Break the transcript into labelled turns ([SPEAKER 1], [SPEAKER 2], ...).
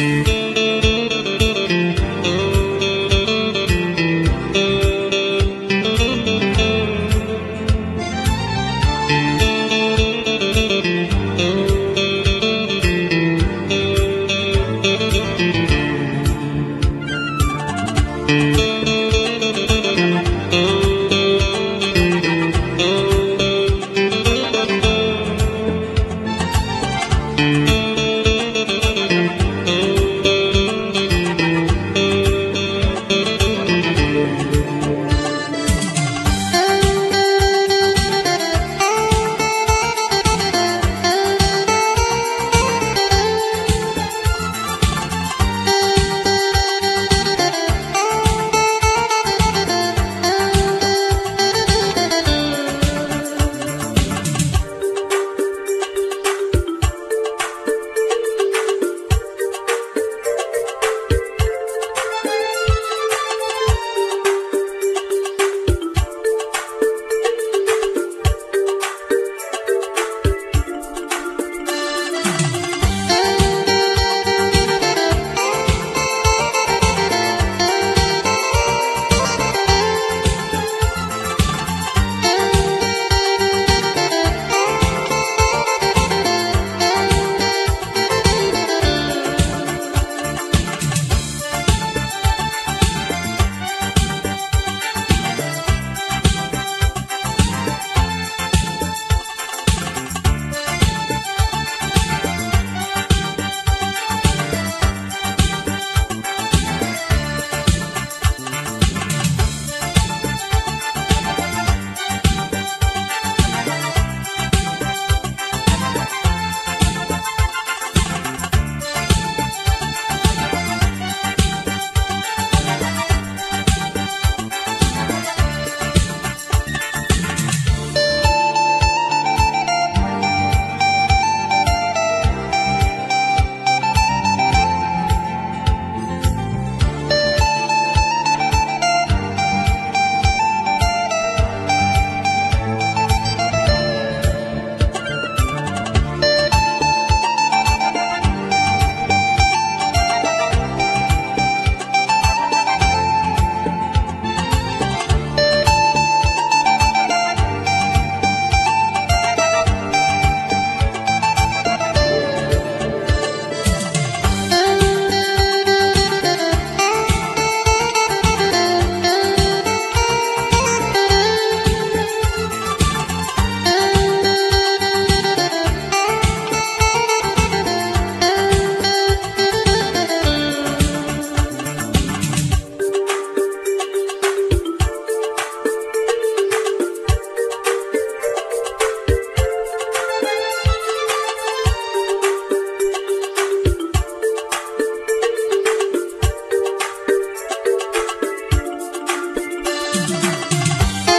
[SPEAKER 1] you